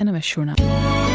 NOS Journaal.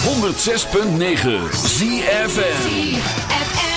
106.9 ZFN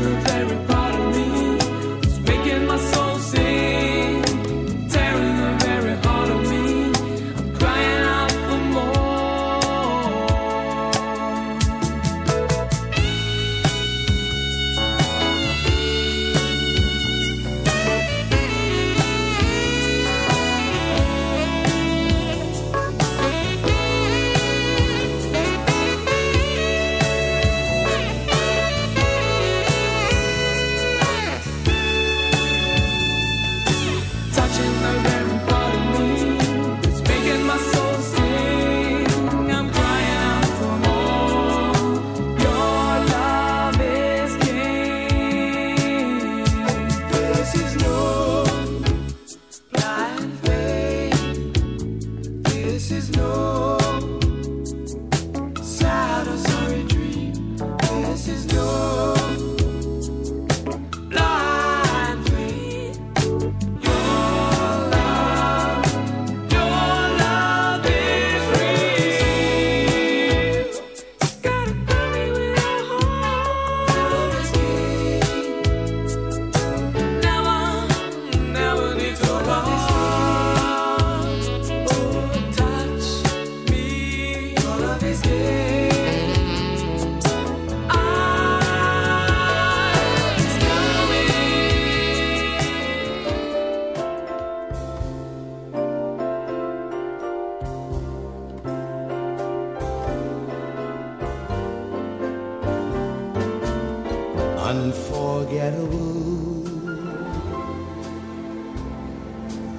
the very bottom.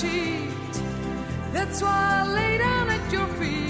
Cheat. That's why I lay down at your feet,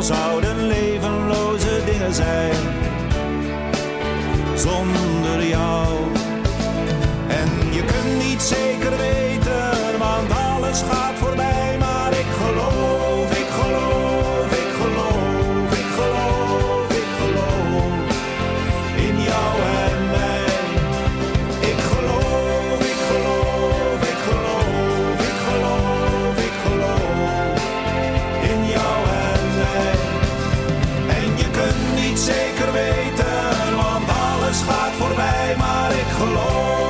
girls are maar ik geloof.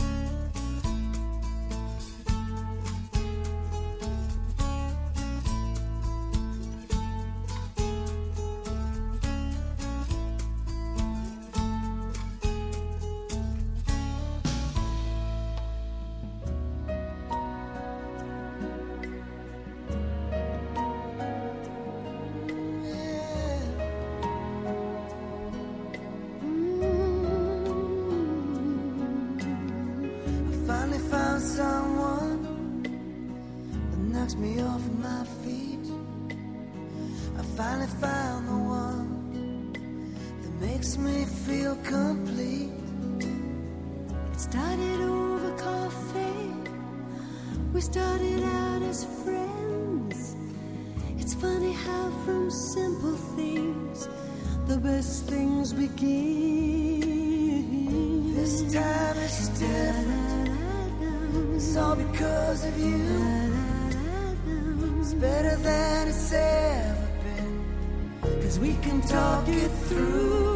feel complete. It started over coffee. We started out as friends. It's funny how from simple things the best things begin. This time it's different. It's all because of you. It's better than it's ever been. Cause we can talk it through.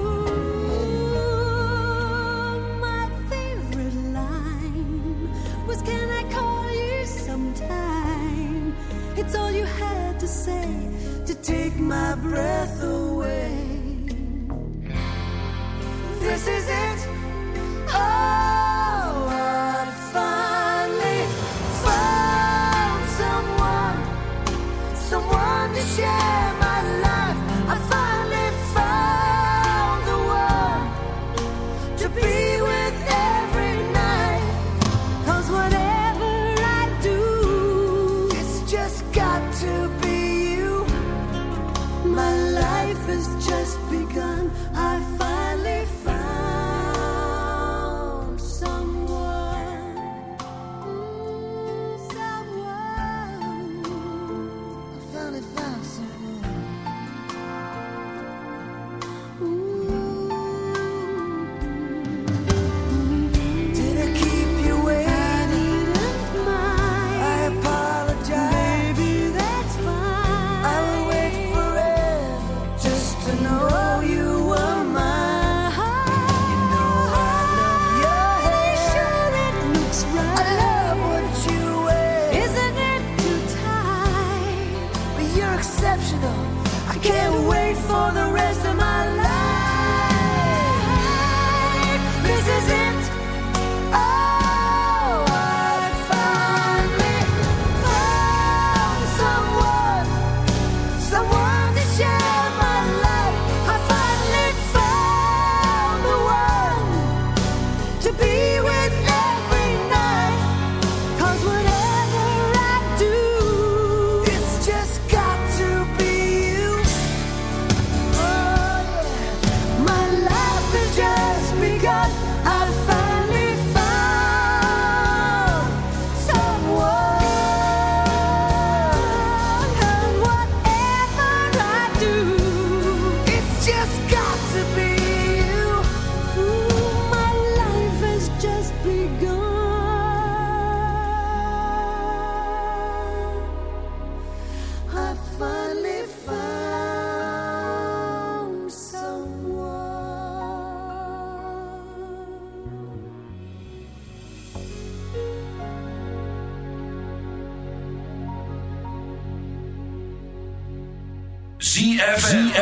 I can't wait for the rest of my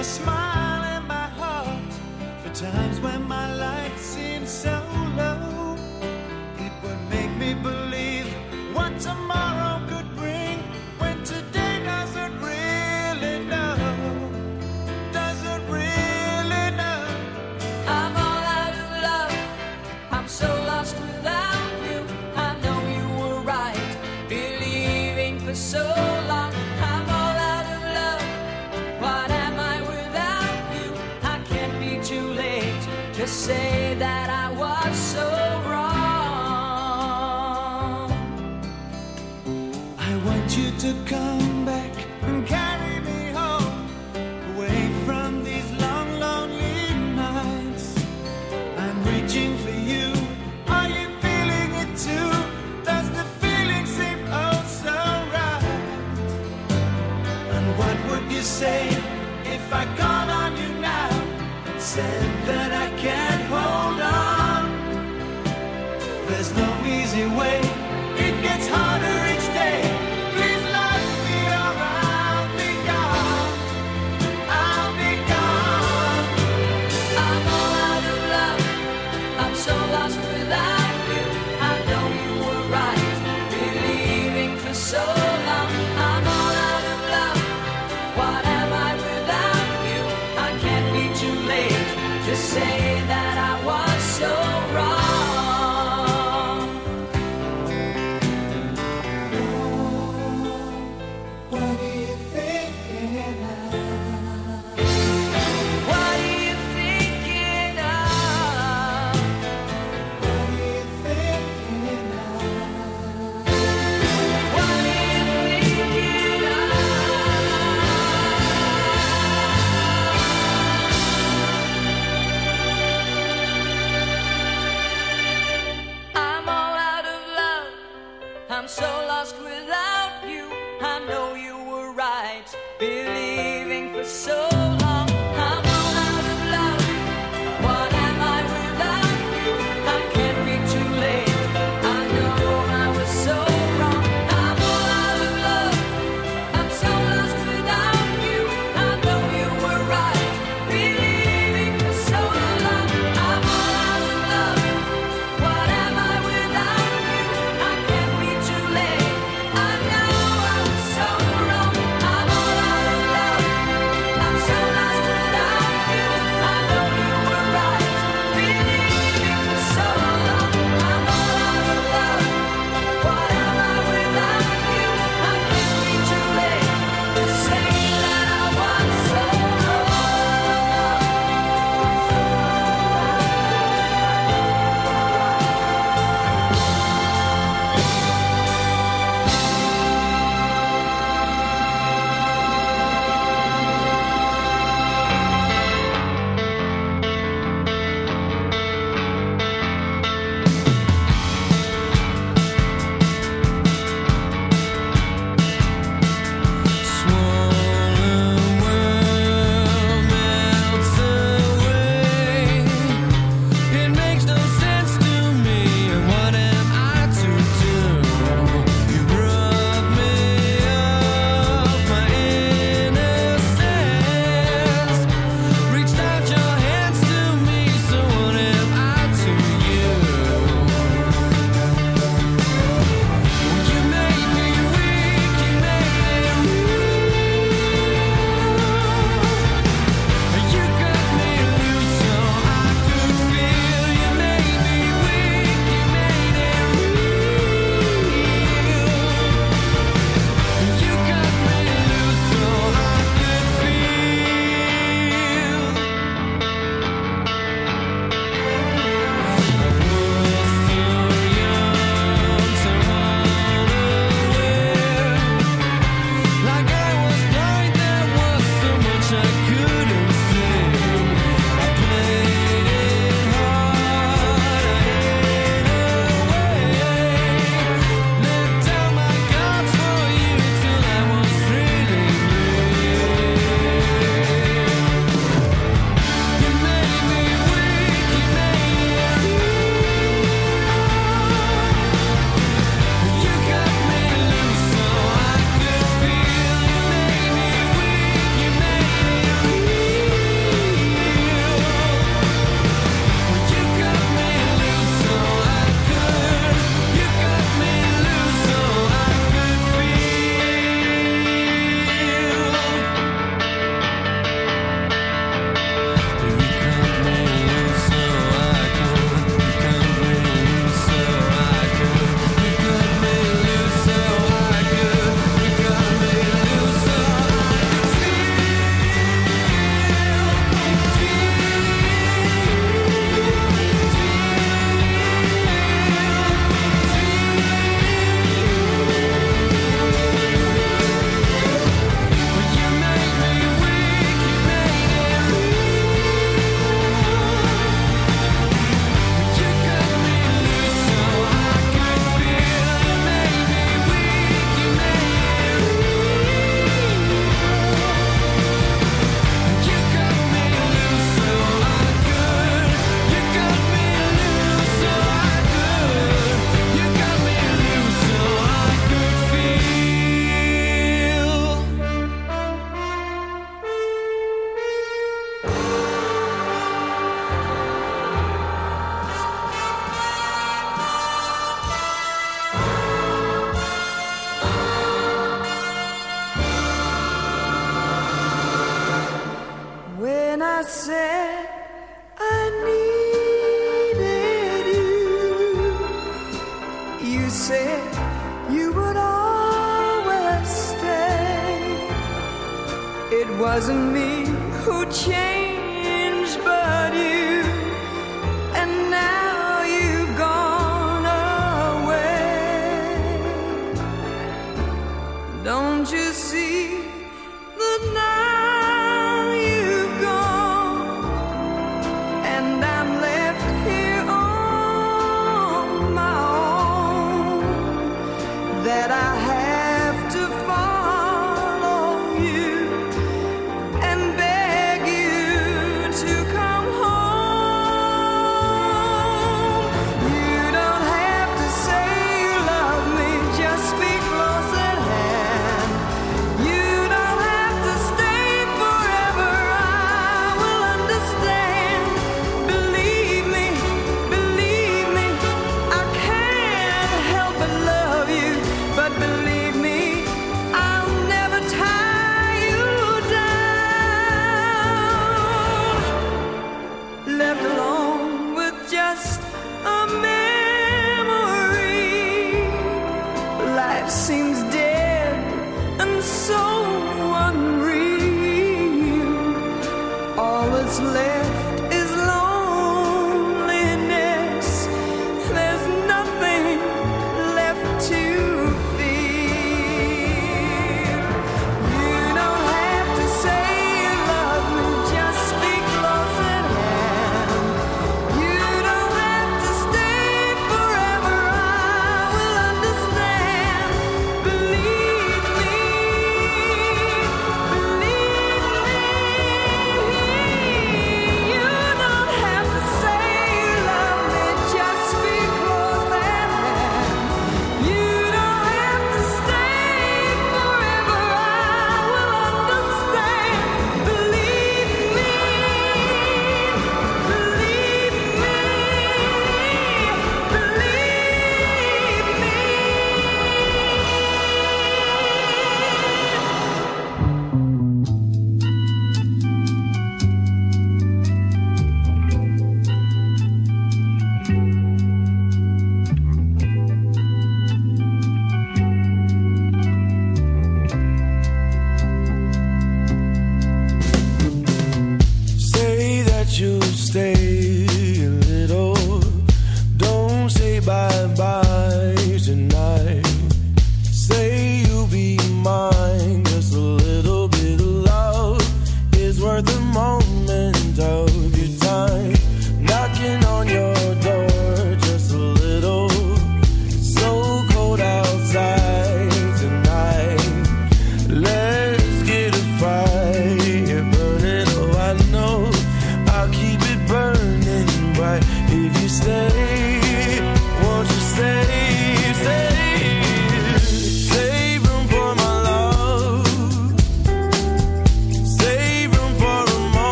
a smile in my heart for times when my life say easy way, it gets harder each day. Please let me or I'll be gone. I'll be gone. I'm all out of love. I'm so lost without you. I know you were right, believing for so long. I'm all out of love. What am I without you? I can't be too late to say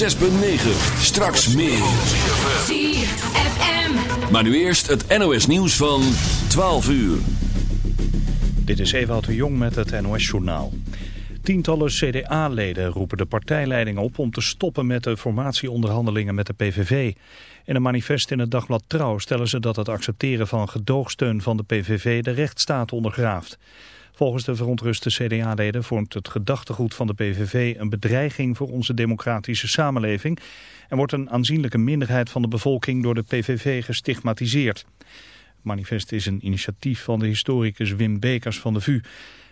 106.9. Straks meer. ZFM. Maar nu eerst het NOS nieuws van 12 uur. Dit is Ewout de Jong met het NOS journaal. Tientallen CDA-leden roepen de partijleiding op om te stoppen met de formatieonderhandelingen met de PVV. In een manifest in het dagblad Trouw stellen ze dat het accepteren van gedoogsteun van de PVV de rechtsstaat ondergraaft. Volgens de verontruste CDA-leden vormt het gedachtegoed van de PVV een bedreiging voor onze democratische samenleving en wordt een aanzienlijke minderheid van de bevolking door de PVV gestigmatiseerd. Het manifest is een initiatief van de historicus Wim Bekers van de VU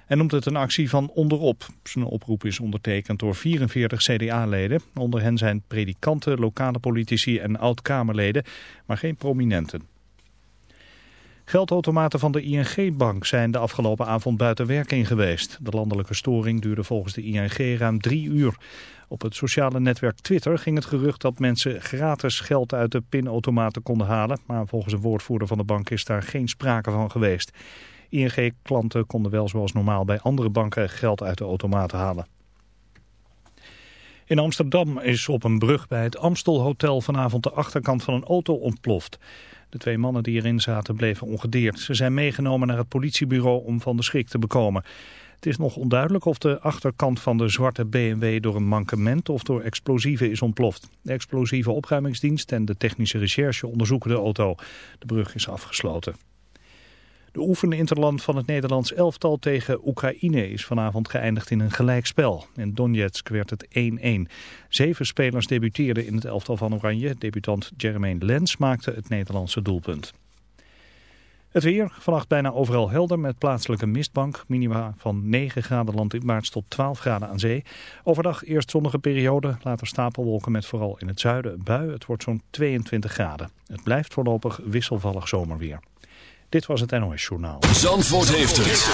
en noemt het een actie van onderop. Zijn oproep is ondertekend door 44 CDA-leden. Onder hen zijn predikanten, lokale politici en oud-Kamerleden, maar geen prominenten. Geldautomaten van de ING-bank zijn de afgelopen avond buiten werking geweest. De landelijke storing duurde volgens de ING ruim drie uur. Op het sociale netwerk Twitter ging het gerucht dat mensen gratis geld uit de pinautomaten konden halen. Maar volgens een woordvoerder van de bank is daar geen sprake van geweest. ING-klanten konden wel zoals normaal bij andere banken geld uit de automaten halen. In Amsterdam is op een brug bij het Amstel Hotel vanavond de achterkant van een auto ontploft. De twee mannen die erin zaten bleven ongedeerd. Ze zijn meegenomen naar het politiebureau om van de schrik te bekomen. Het is nog onduidelijk of de achterkant van de zwarte BMW door een mankement of door explosieven is ontploft. De explosieve opruimingsdienst en de technische recherche onderzoeken de auto. De brug is afgesloten. De oefeninterland van het Nederlands elftal tegen Oekraïne is vanavond geëindigd in een gelijkspel. In Donetsk werd het 1-1. Zeven spelers debuteerden in het elftal van Oranje. Debutant Jermaine Lens maakte het Nederlandse doelpunt. Het weer, vannacht bijna overal helder met plaatselijke mistbank. Minima van 9 graden landinwaarts tot 12 graden aan zee. Overdag eerst zonnige periode, later stapelwolken met vooral in het zuiden bui. Het wordt zo'n 22 graden. Het blijft voorlopig wisselvallig zomerweer. Dit was het NOS Journaal. Zandvoort heeft het.